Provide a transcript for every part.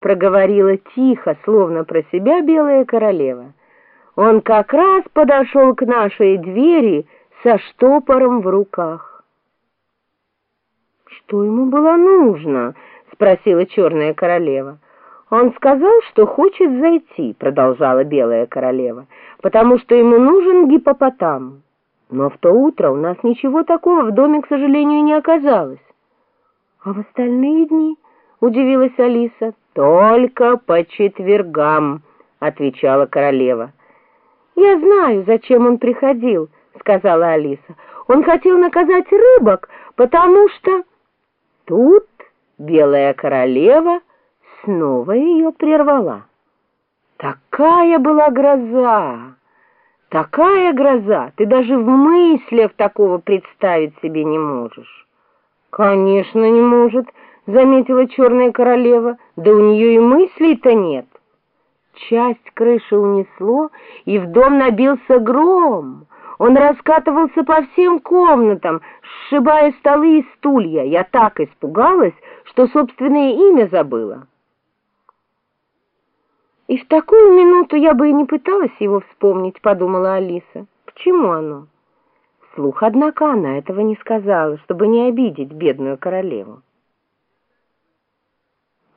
проговорила тихо, словно про себя белая королева. Он как раз подошел к нашей двери со штопором в руках. «Что ему было нужно?» — спросила черная королева. «Он сказал, что хочет зайти», — продолжала белая королева, «потому что ему нужен гипопотам. Но в то утро у нас ничего такого в доме, к сожалению, не оказалось». «А в остальные дни?» — удивилась Алиса. «Только по четвергам», — отвечала королева. «Я знаю, зачем он приходил», — сказала Алиса. «Он хотел наказать рыбок, потому что...» Тут белая королева снова ее прервала. Такая была гроза, такая гроза, ты даже в мыслях такого представить себе не можешь. Конечно, не может, заметила черная королева, да у нее и мыслей-то нет. Часть крыши унесло, и в дом набился гром. Он раскатывался по всем комнатам, сшибая столы и стулья. Я так испугалась, что собственное имя забыла. И в такую минуту я бы и не пыталась его вспомнить, подумала Алиса. К чему оно? Слух, однако, она этого не сказала, чтобы не обидеть бедную королеву.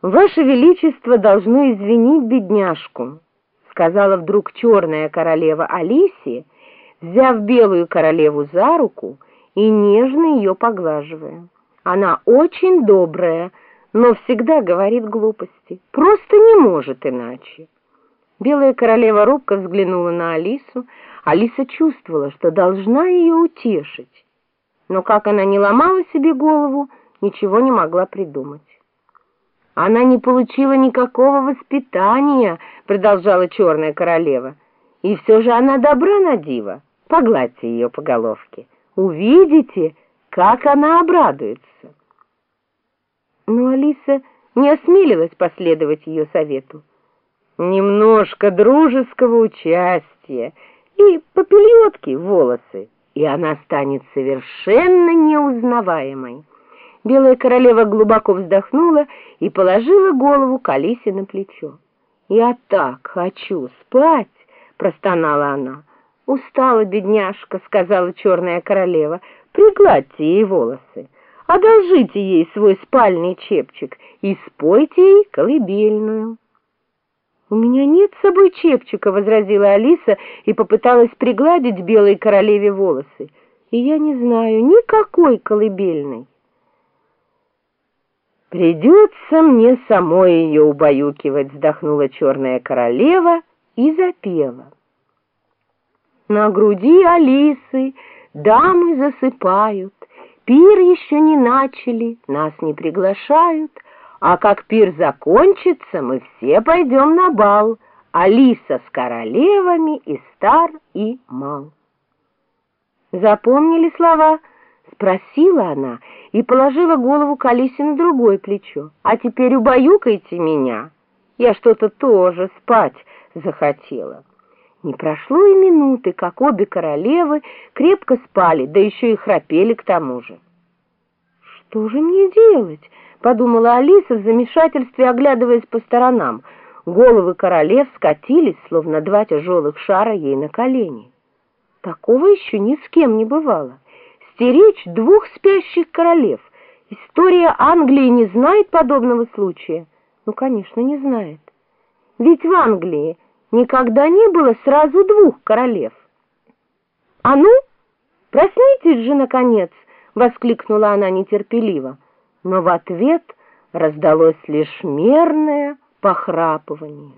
«Ваше Величество должно извинить бедняжку», — сказала вдруг черная королева Алисия, взяв белую королеву за руку и нежно ее поглаживая. «Она очень добрая, но всегда говорит глупости, просто не может иначе». Белая королева робко взглянула на Алису. Алиса чувствовала, что должна ее утешить. Но как она не ломала себе голову, ничего не могла придумать. Она не получила никакого воспитания, продолжала черная королева. И все же она добра на диво. Погладьте ее по головке. Увидите, как она обрадуется. Но Алиса не осмелилась последовать ее совету. Немножко дружеского участия и попельотки волосы, и она станет совершенно неузнаваемой. Белая королева глубоко вздохнула и положила голову Калисе на плечо. «Я так хочу спать!» — простонала она. «Устала, бедняжка», — сказала черная королева. «Пригладьте ей волосы, одолжите ей свой спальный чепчик и спойте ей колыбельную». «У меня нет с собой чепчика», — возразила Алиса и попыталась пригладить белой королеве волосы. «И я не знаю никакой колыбельной». «Придется мне самой ее убаюкивать», — вздохнула черная королева и запела. На груди Алисы дамы засыпают, Пир еще не начали, нас не приглашают, А как пир закончится, мы все пойдем на бал, Алиса с королевами и стар, и мал. Запомнили слова? Спросила она и положила голову Калисе на другое плечо. «А теперь убаюкайте меня. Я что-то тоже спать захотела». Не прошло и минуты, как обе королевы крепко спали, да еще и храпели к тому же. «Что же мне делать?» — подумала Алиса в замешательстве, оглядываясь по сторонам. Головы королев скатились, словно два тяжелых шара ей на колени. Такого еще ни с кем не бывало стеречь двух спящих королев. История Англии не знает подобного случая? Ну, конечно, не знает. Ведь в Англии никогда не было сразу двух королев. «А ну, проснитесь же, наконец!» — воскликнула она нетерпеливо. Но в ответ раздалось лишь мерное похрапывание.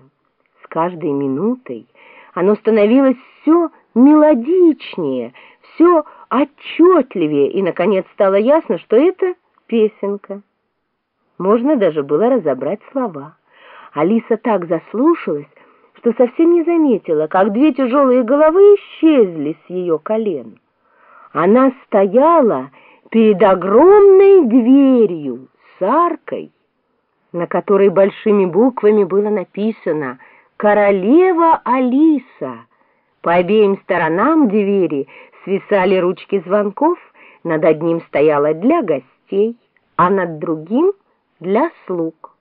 С каждой минутой оно становилось все мелодичнее, все отчетливее, и, наконец, стало ясно, что это песенка. Можно даже было разобрать слова. Алиса так заслушалась, что совсем не заметила, как две тяжелые головы исчезли с ее колен. Она стояла перед огромной дверью с аркой, на которой большими буквами было написано «Королева Алиса». По обеим сторонам двери свисали ручки звонков, над одним стояла для гостей, а над другим — для слуг.